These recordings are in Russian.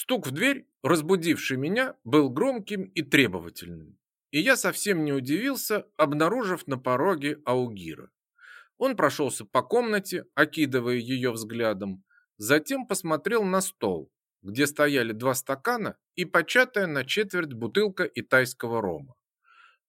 Стук в дверь, разбудивший меня, был громким и требовательным. И я совсем не удивился, обнаружив на пороге Аугира. Он прошелся по комнате, окидывая ее взглядом, затем посмотрел на стол, где стояли два стакана и початая на четверть бутылка итайского рома.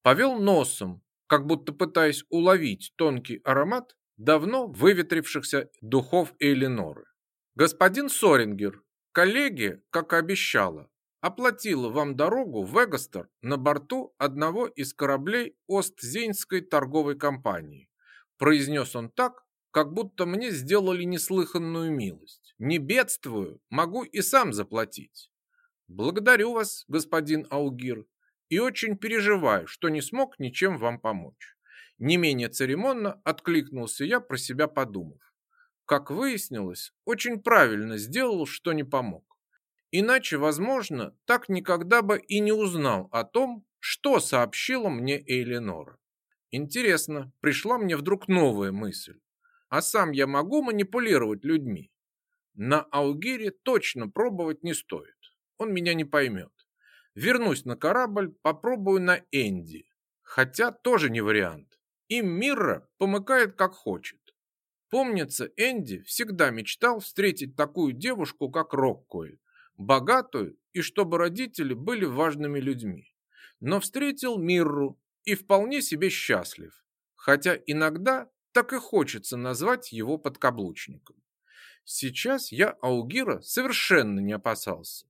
Повел носом, как будто пытаясь уловить тонкий аромат давно выветрившихся духов Эйлиноры. «Господин Сорингер, коллеги, как и обещала, оплатила вам дорогу в Эгостер на борту одного из кораблей Остзейнской торговой компании», произнес он так, как будто мне сделали неслыханную милость. Не бедствую, могу и сам заплатить. Благодарю вас, господин Аугир, и очень переживаю, что не смог ничем вам помочь. Не менее церемонно откликнулся я, про себя подумав. Как выяснилось, очень правильно сделал, что не помог. Иначе, возможно, так никогда бы и не узнал о том, что сообщила мне Эйлинора. Интересно, пришла мне вдруг новая мысль а сам я могу манипулировать людьми. На Аугире точно пробовать не стоит. Он меня не поймет. Вернусь на корабль, попробую на Энди. Хотя тоже не вариант. Им Мирра помыкает как хочет. Помнится, Энди всегда мечтал встретить такую девушку, как Роккоэль, богатую и чтобы родители были важными людьми. Но встретил Мирру и вполне себе счастлив. Хотя иногда так и хочется назвать его подкаблучником. Сейчас я Аугира совершенно не опасался.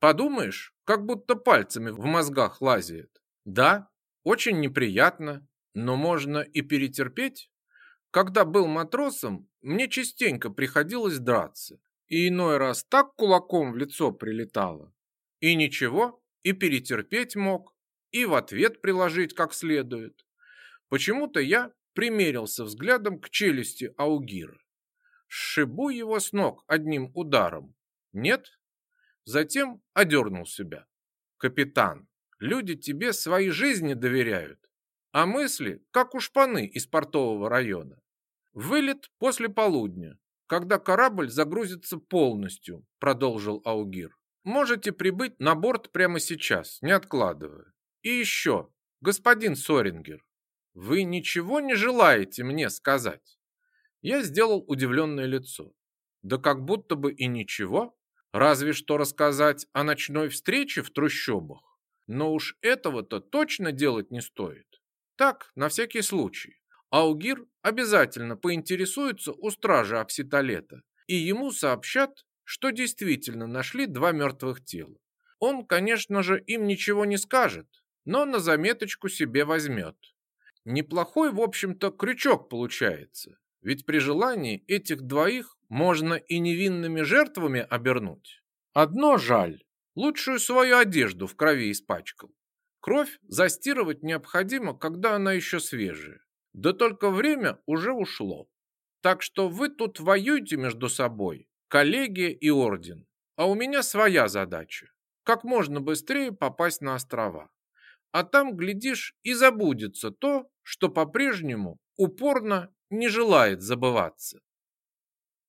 Подумаешь, как будто пальцами в мозгах лазит. Да, очень неприятно, но можно и перетерпеть. Когда был матросом, мне частенько приходилось драться, и иной раз так кулаком в лицо прилетало. И ничего, и перетерпеть мог, и в ответ приложить как следует. Почему-то я примерился взглядом к челюсти Аугира. Шибу его с ног одним ударом. Нет? Затем одернул себя. Капитан, люди тебе свои жизни доверяют, а мысли, как у шпаны из портового района. Вылет после полудня, когда корабль загрузится полностью, продолжил Аугир. Можете прибыть на борт прямо сейчас, не откладывая. И еще, господин Сорингер, вы ничего не желаете мне сказать? Я сделал удивленное лицо. Да как будто бы и ничего. Разве что рассказать о ночной встрече в трущобах. Но уж этого-то точно делать не стоит. Так, на всякий случай. Аугир обязательно поинтересуется у стражи Акситолета, и ему сообщат, что действительно нашли два мертвых тела. Он, конечно же, им ничего не скажет, но на заметочку себе возьмет. Неплохой, в общем-то, крючок получается. Ведь при желании этих двоих можно и невинными жертвами обернуть. Одно жаль. Лучшую свою одежду в крови испачкал. Кровь застирывать необходимо, когда она еще свежая. Да только время уже ушло. Так что вы тут воюете между собой, коллегия и орден. А у меня своя задача. Как можно быстрее попасть на острова а там, глядишь, и забудется то, что по-прежнему упорно не желает забываться.